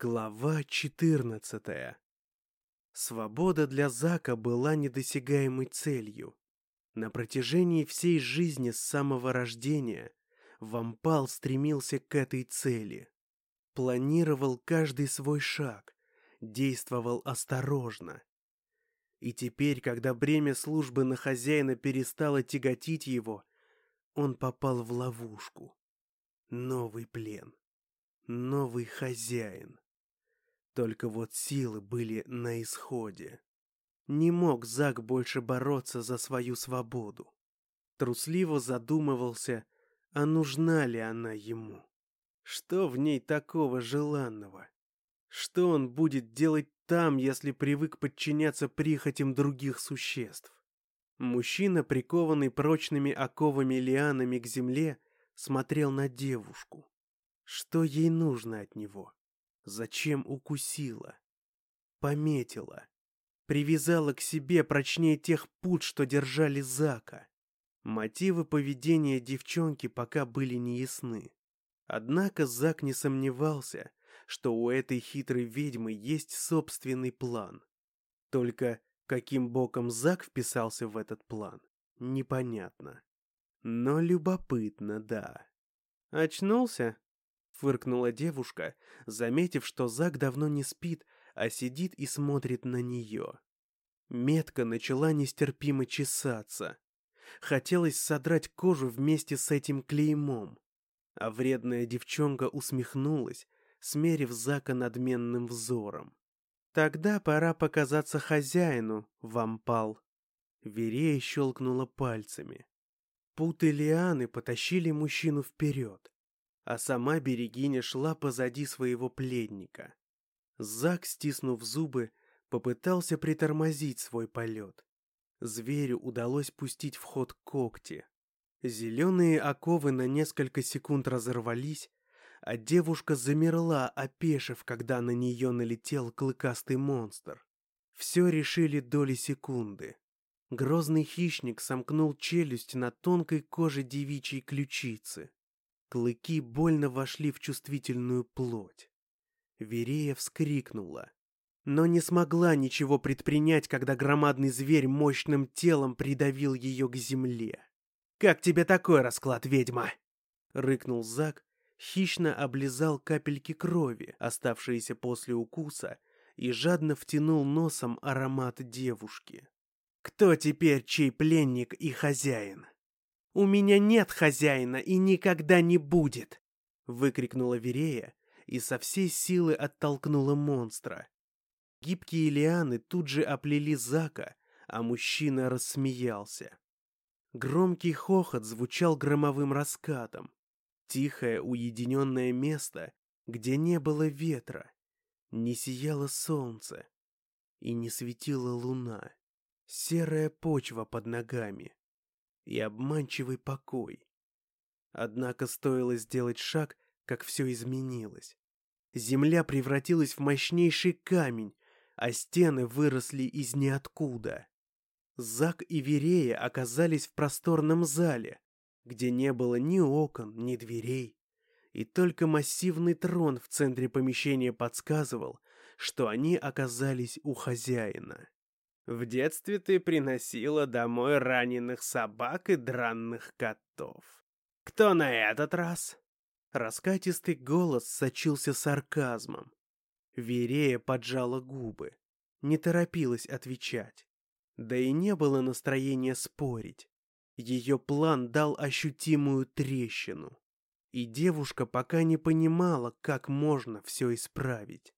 Глава 14 Свобода для Зака была недосягаемой целью. На протяжении всей жизни с самого рождения Вампал стремился к этой цели. Планировал каждый свой шаг, действовал осторожно. И теперь, когда бремя службы на хозяина перестало тяготить его, он попал в ловушку. Новый плен. Новый хозяин. Только вот силы были на исходе. Не мог Зак больше бороться за свою свободу. Трусливо задумывался, а нужна ли она ему. Что в ней такого желанного? Что он будет делать там, если привык подчиняться прихотям других существ? Мужчина, прикованный прочными оковами лианами к земле, смотрел на девушку. Что ей нужно от него? Зачем укусила? Пометила. Привязала к себе прочнее тех пут, что держали Зака. Мотивы поведения девчонки пока были неясны. Однако Зак не сомневался, что у этой хитрой ведьмы есть собственный план. Только каким боком Зак вписался в этот план, непонятно. Но любопытно, да. «Очнулся?» — фыркнула девушка, заметив, что Зак давно не спит, а сидит и смотрит на нее. Метка начала нестерпимо чесаться. Хотелось содрать кожу вместе с этим клеймом. А вредная девчонка усмехнулась, смерив Зака надменным взором. «Тогда пора показаться хозяину, вампал». Верея щелкнула пальцами. Путы лианы потащили мужчину вперед, а сама Берегиня шла позади своего пленника. Зак, стиснув зубы, попытался притормозить свой полет. Зверю удалось пустить в ход когти. Зеленые оковы на несколько секунд разорвались, а девушка замерла, опешив, когда на нее налетел клыкастый монстр. Все решили доли секунды. Грозный хищник сомкнул челюсть на тонкой коже девичьей ключицы. Клыки больно вошли в чувствительную плоть. Верея вскрикнула, но не смогла ничего предпринять, когда громадный зверь мощным телом придавил ее к земле. «Как тебе такой расклад, ведьма?» — рыкнул Зак, хищно облизал капельки крови, оставшиеся после укуса, и жадно втянул носом аромат девушки. Кто теперь чей пленник и хозяин? У меня нет хозяина и никогда не будет, выкрикнула Верея и со всей силы оттолкнула монстра. Гибкие лианы тут же оплели Зака, а мужчина рассмеялся. Громкий хохот звучал громовым раскатом. Тихое уединенное место, где не было ветра, не сияло солнце и не светила луна серая почва под ногами и обманчивый покой. Однако стоило сделать шаг, как все изменилось. Земля превратилась в мощнейший камень, а стены выросли из ниоткуда. Зак и Верея оказались в просторном зале, где не было ни окон, ни дверей, и только массивный трон в центре помещения подсказывал, что они оказались у хозяина. В детстве ты приносила домой раненых собак и дранных котов. Кто на этот раз?» Раскатистый голос сочился сарказмом. Верея поджала губы, не торопилась отвечать. Да и не было настроения спорить. Ее план дал ощутимую трещину. И девушка пока не понимала, как можно все исправить.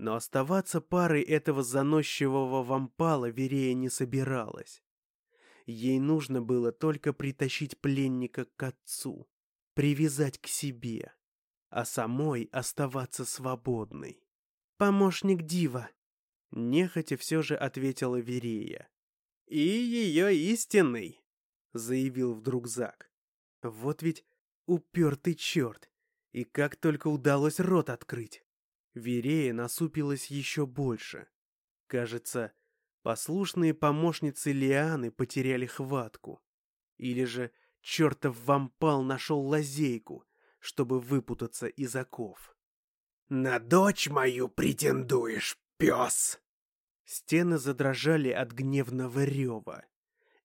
Но оставаться парой этого заносчивого вампала Верея не собиралась. Ей нужно было только притащить пленника к отцу, привязать к себе, а самой оставаться свободной. «Помощник Дива», — нехотя все же ответила Верея. «И ее истинный», — заявил вдруг Зак. «Вот ведь упертый черт, и как только удалось рот открыть». Верея насупилась еще больше. Кажется, послушные помощницы Лианы потеряли хватку. Или же чертов вампал нашел лазейку, чтобы выпутаться из оков. «На дочь мою претендуешь, пес!» Стены задрожали от гневного рева,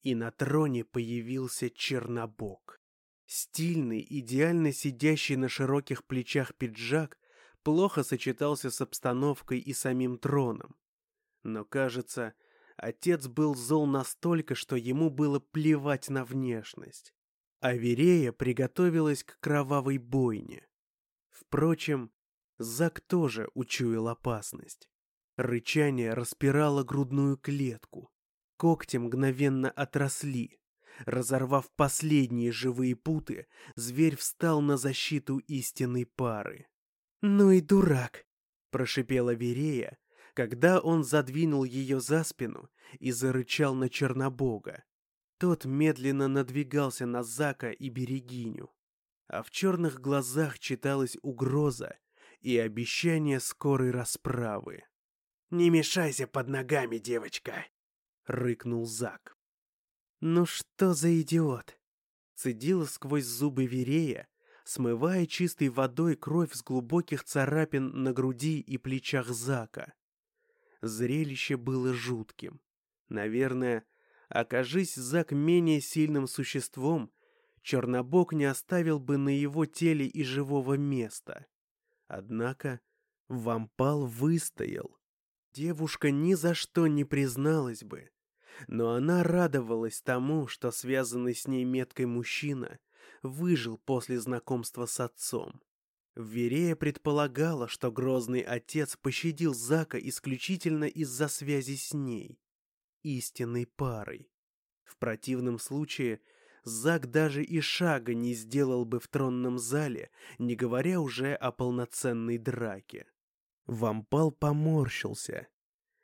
и на троне появился Чернобог. Стильный, идеально сидящий на широких плечах пиджак плохо сочетался с обстановкой и самим троном. Но, кажется, отец был зол настолько, что ему было плевать на внешность. Аверея приготовилась к кровавой бойне. Впрочем, Зак тоже учуял опасность. Рычание распирало грудную клетку. Когти мгновенно отросли. Разорвав последние живые путы, зверь встал на защиту истинной пары. «Ну и дурак!» — прошипела Верея, когда он задвинул ее за спину и зарычал на Чернобога. Тот медленно надвигался на Зака и Берегиню, а в черных глазах читалась угроза и обещание скорой расправы. «Не мешайся под ногами, девочка!» — рыкнул Зак. «Ну что за идиот?» Цедила сквозь зубы Верея, смывая чистой водой кровь с глубоких царапин на груди и плечах Зака. Зрелище было жутким. Наверное, окажись Зак менее сильным существом, Чернобог не оставил бы на его теле и живого места. Однако вампал выстоял. Девушка ни за что не призналась бы, но она радовалась тому, что связанный с ней меткой мужчина выжил после знакомства с отцом. Верея предполагала, что грозный отец пощадил Зака исключительно из-за связи с ней, истинной парой. В противном случае Зак даже и шага не сделал бы в тронном зале, не говоря уже о полноценной драке. Вампал поморщился.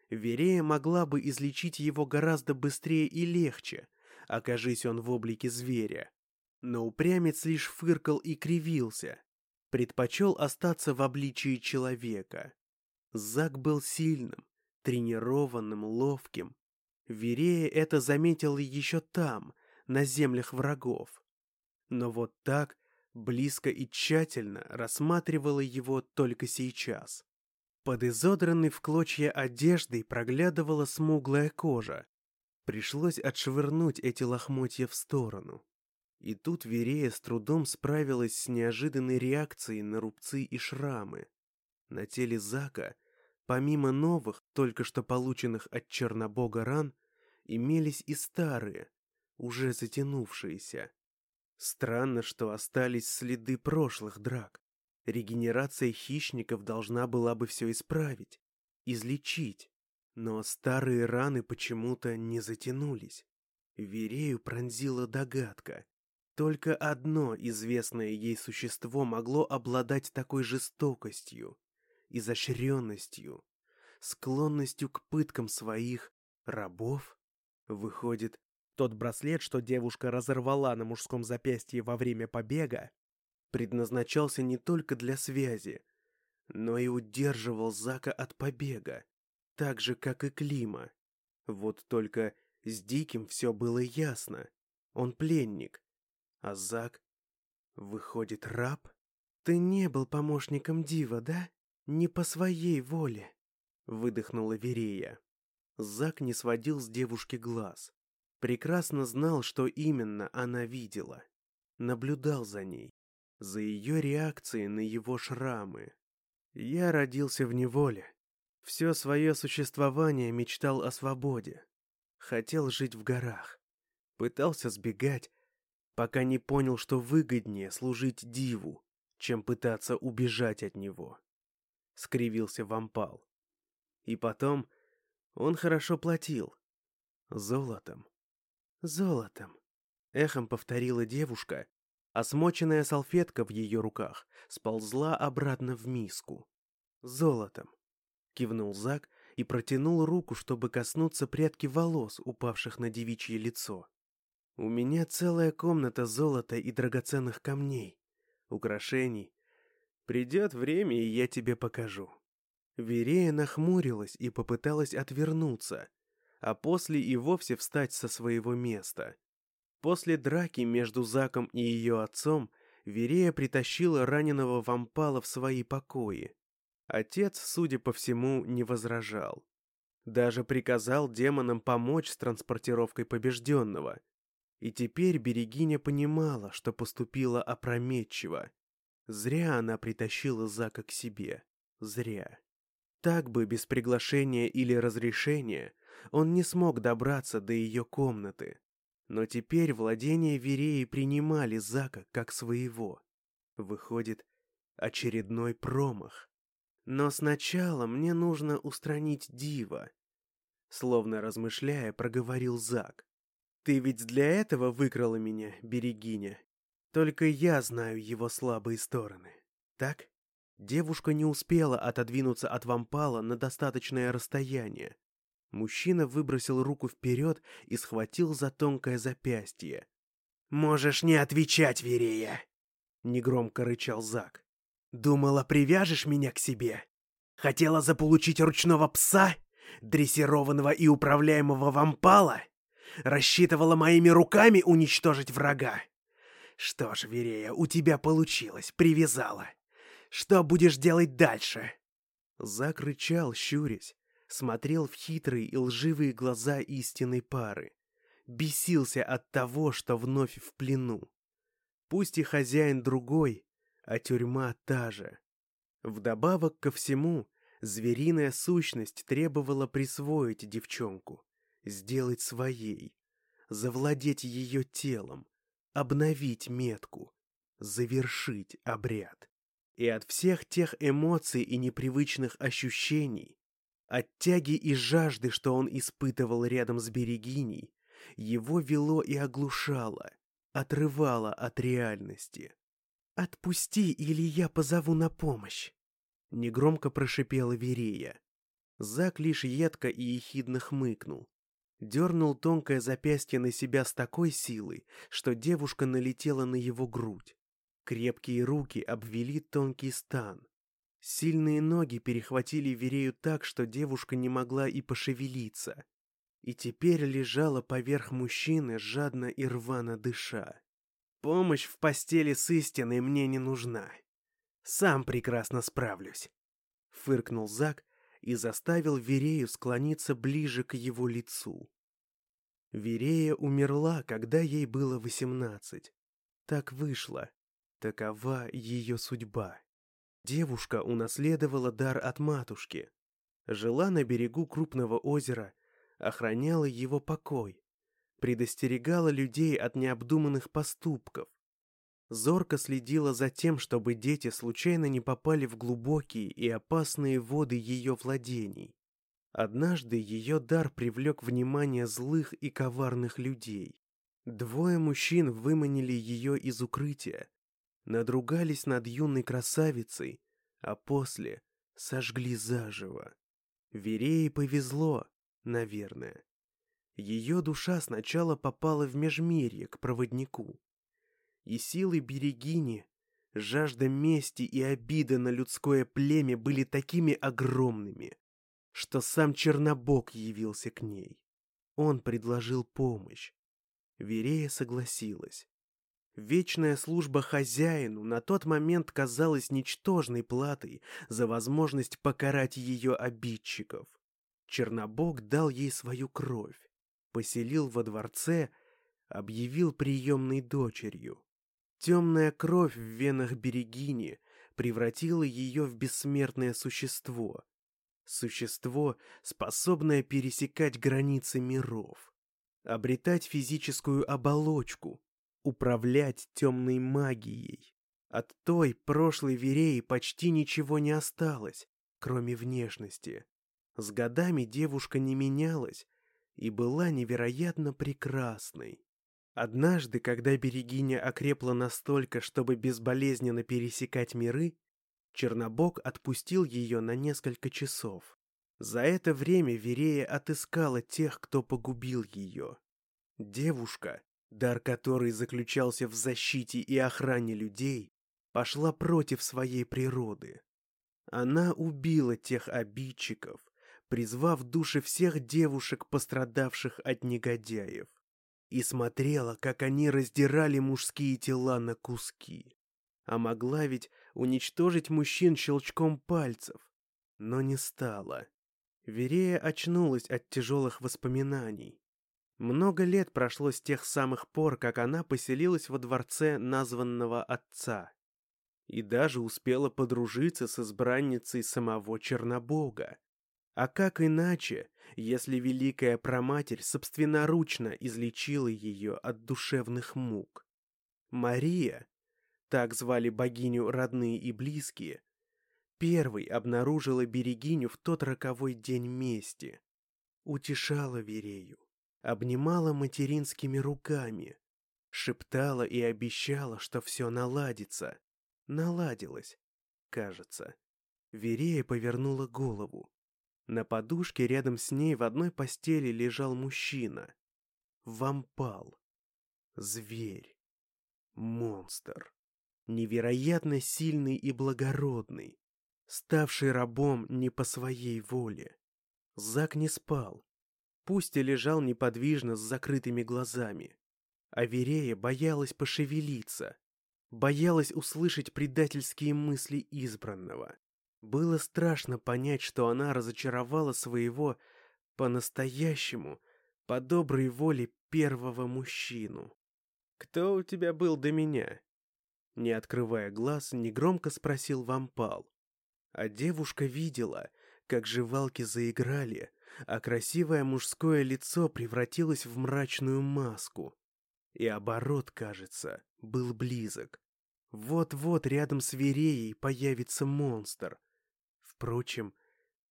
Верея могла бы излечить его гораздо быстрее и легче, окажись он в облике зверя. Но упрямец лишь фыркал и кривился. Предпочел остаться в обличии человека. Зак был сильным, тренированным, ловким. Верея это заметила еще там, на землях врагов. Но вот так, близко и тщательно рассматривала его только сейчас. Под изодранной в клочья одеждой проглядывала смуглая кожа. Пришлось отшвырнуть эти лохмотья в сторону. И тут Верея с трудом справилась с неожиданной реакцией на рубцы и шрамы. На теле Зака, помимо новых, только что полученных от Чернобога ран, имелись и старые, уже затянувшиеся. Странно, что остались следы прошлых драк. Регенерация хищников должна была бы все исправить, излечить. Но старые раны почему-то не затянулись. Верею пронзила догадка. Только одно известное ей существо могло обладать такой жестокостью, изощренностью, склонностью к пыткам своих рабов. Выходит, тот браслет, что девушка разорвала на мужском запястье во время побега, предназначался не только для связи, но и удерживал Зака от побега, так же, как и Клима. Вот только с Диким все было ясно. Он пленник, а Зак, выходит, раб? Ты не был помощником Дива, да? Не по своей воле, выдохнула Верея. Зак не сводил с девушки глаз. Прекрасно знал, что именно она видела. Наблюдал за ней, за ее реакцией на его шрамы. Я родился в неволе. Все свое существование мечтал о свободе. Хотел жить в горах. Пытался сбегать, пока не понял, что выгоднее служить диву, чем пытаться убежать от него. Скривился вампал. И потом он хорошо платил. Золотом. Золотом. Эхом повторила девушка, а смоченная салфетка в ее руках сползла обратно в миску. «Золотом!» — кивнул Зак и протянул руку, чтобы коснуться прядки волос, упавших на девичье лицо. «У меня целая комната золота и драгоценных камней, украшений. Придет время, и я тебе покажу». Верея нахмурилась и попыталась отвернуться, а после и вовсе встать со своего места. После драки между Заком и ее отцом Верея притащила раненого вампала в свои покои. Отец, судя по всему, не возражал. Даже приказал демонам помочь с транспортировкой побежденного. И теперь Берегиня понимала, что поступила опрометчиво. Зря она притащила Зака к себе. Зря. Так бы, без приглашения или разрешения, он не смог добраться до ее комнаты. Но теперь владения Вереи принимали Зака как своего. Выходит, очередной промах. Но сначала мне нужно устранить Дива. Словно размышляя, проговорил Зак. Ты ведь для этого выкрала меня, Берегиня. Только я знаю его слабые стороны. Так? Девушка не успела отодвинуться от вампала на достаточное расстояние. Мужчина выбросил руку вперед и схватил за тонкое запястье. «Можешь не отвечать, Верея!» — негромко рычал Зак. Думала, привяжешь меня к себе? Хотела заполучить ручного пса, дрессированного и управляемого вампала? Рассчитывала моими руками уничтожить врага? Что ж, Верея, у тебя получилось, привязала. Что будешь делать дальше?» Зак рычал, щурясь, смотрел в хитрые и лживые глаза истинной пары. Бесился от того, что вновь в плену. Пусть и хозяин другой, а тюрьма та же. Вдобавок ко всему, звериная сущность требовала присвоить девчонку, сделать своей, завладеть ее телом, обновить метку, завершить обряд. И от всех тех эмоций и непривычных ощущений, от тяги и жажды, что он испытывал рядом с Берегиней, его вело и оглушало, отрывало от реальности. «Отпусти, или я позову на помощь!» Негромко прошипела Верея. Зак лишь едко и ехидно хмыкнул. Дернул тонкое запястье на себя с такой силой, что девушка налетела на его грудь. Крепкие руки обвели тонкий стан. Сильные ноги перехватили Верею так, что девушка не могла и пошевелиться. И теперь лежала поверх мужчины, жадно и рвано дыша. Помощь в постели с истиной мне не нужна. Сам прекрасно справлюсь. Фыркнул Зак и заставил Верею склониться ближе к его лицу. Верея умерла, когда ей было восемнадцать. Так вышло. Такова ее судьба. Девушка унаследовала дар от матушки. Жила на берегу крупного озера, охраняла его покой, предостерегала людей от необдуманных поступков. Зорко следила за тем, чтобы дети случайно не попали в глубокие и опасные воды ее владений. Однажды ее дар привлек внимание злых и коварных людей. Двое мужчин выманили ее из укрытия, надругались над юной красавицей, а после сожгли заживо. Верее повезло, наверное. Ее душа сначала попала в межмирье к проводнику. И силы Берегини, жажда мести и обида на людское племя были такими огромными, что сам Чернобог явился к ней. Он предложил помощь. Верея согласилась. Вечная служба хозяину на тот момент казалась ничтожной платой за возможность покарать ее обидчиков. Чернобог дал ей свою кровь поселил во дворце, объявил приемной дочерью. Темная кровь в венах Берегини превратила ее в бессмертное существо. Существо, способное пересекать границы миров, обретать физическую оболочку, управлять темной магией. От той прошлой Вереи почти ничего не осталось, кроме внешности. С годами девушка не менялась, и была невероятно прекрасной. Однажды, когда Берегиня окрепла настолько, чтобы безболезненно пересекать миры, Чернобог отпустил ее на несколько часов. За это время Верея отыскала тех, кто погубил ее. Девушка, дар которой заключался в защите и охране людей, пошла против своей природы. Она убила тех обидчиков, призвав души всех девушек, пострадавших от негодяев, и смотрела, как они раздирали мужские тела на куски. А могла ведь уничтожить мужчин щелчком пальцев, но не стало. Верея очнулась от тяжелых воспоминаний. Много лет прошло с тех самых пор, как она поселилась во дворце названного отца. И даже успела подружиться с избранницей самого Чернобога. А как иначе, если Великая Проматерь собственноручно излечила ее от душевных мук? Мария, так звали богиню родные и близкие, первой обнаружила Берегиню в тот роковой день мести. Утешала Верею, обнимала материнскими руками, шептала и обещала, что все наладится. Наладилось, кажется. Верея повернула голову. На подушке рядом с ней в одной постели лежал мужчина. Вампал. Зверь. Монстр. Невероятно сильный и благородный ставший рабом не по своей воле. Зак не спал, пусть и лежал неподвижно с закрытыми глазами. А Верея боялась пошевелиться, боялась услышать предательские мысли избранного. Было страшно понять, что она разочаровала своего по-настоящему, по доброй воле первого мужчину. «Кто у тебя был до меня?» Не открывая глаз, негромко спросил Вампал. А девушка видела, как жевалки заиграли, а красивое мужское лицо превратилось в мрачную маску. И оборот, кажется, был близок. Вот-вот рядом с Вереей появится монстр. Впрочем,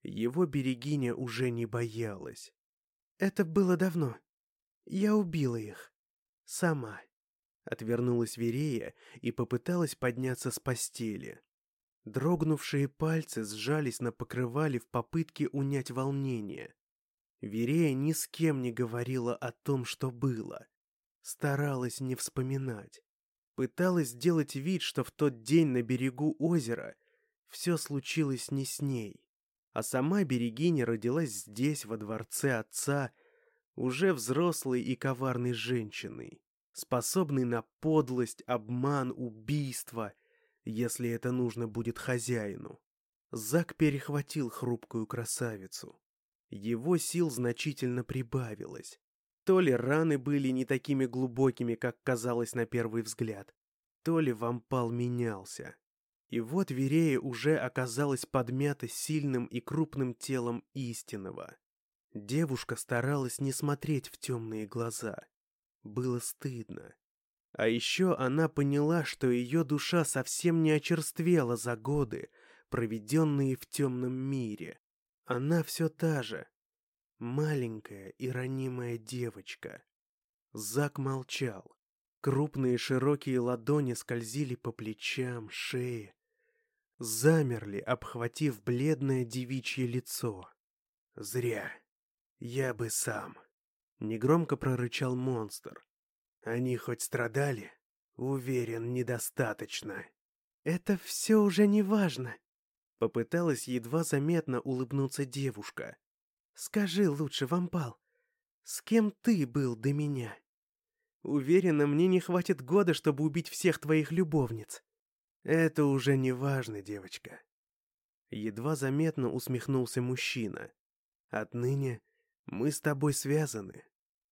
его берегиня уже не боялась. Это было давно. Я убила их. Сама. Отвернулась Верея и попыталась подняться с постели. Дрогнувшие пальцы сжались на покрывале в попытке унять волнение. Верея ни с кем не говорила о том, что было. Старалась не вспоминать. Пыталась сделать вид, что в тот день на берегу озера все случилось не с ней. А сама Берегиня родилась здесь, во дворце отца, уже взрослой и коварной женщиной, способной на подлость, обман, убийство если это нужно будет хозяину. Зак перехватил хрупкую красавицу. Его сил значительно прибавилось. То ли раны были не такими глубокими, как казалось на первый взгляд, то ли вампал менялся. И вот Верея уже оказалась подмята сильным и крупным телом истинного. Девушка старалась не смотреть в темные глаза. Было стыдно. А еще она поняла, что ее душа совсем не очерствела за годы, проведенные в темном мире. Она все та же, маленькая и ранимая девочка. Зак молчал. Крупные широкие ладони скользили по плечам, шее. Замерли, обхватив бледное девичье лицо. «Зря. Я бы сам», — негромко прорычал монстр. Они хоть страдали? Уверен, недостаточно. Это все уже не важно. Попыталась едва заметно улыбнуться девушка. Скажи лучше, Вампал, с кем ты был до меня? Уверена, мне не хватит года, чтобы убить всех твоих любовниц. Это уже не важно, девочка. Едва заметно усмехнулся мужчина. Отныне мы с тобой связаны.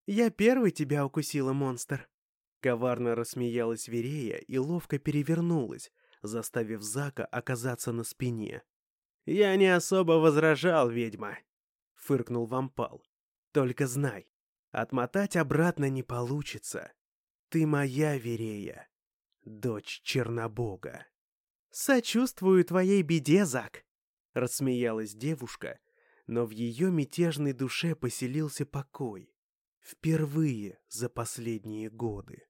«Я первый тебя укусила, монстр!» Коварно рассмеялась Верея и ловко перевернулась, заставив Зака оказаться на спине. «Я не особо возражал, ведьма!» — фыркнул Вампал. «Только знай, отмотать обратно не получится. Ты моя Верея, дочь Чернобога». «Сочувствую твоей беде, Зак!» — рассмеялась девушка, но в ее мятежной душе поселился покой. Впервые за последние годы.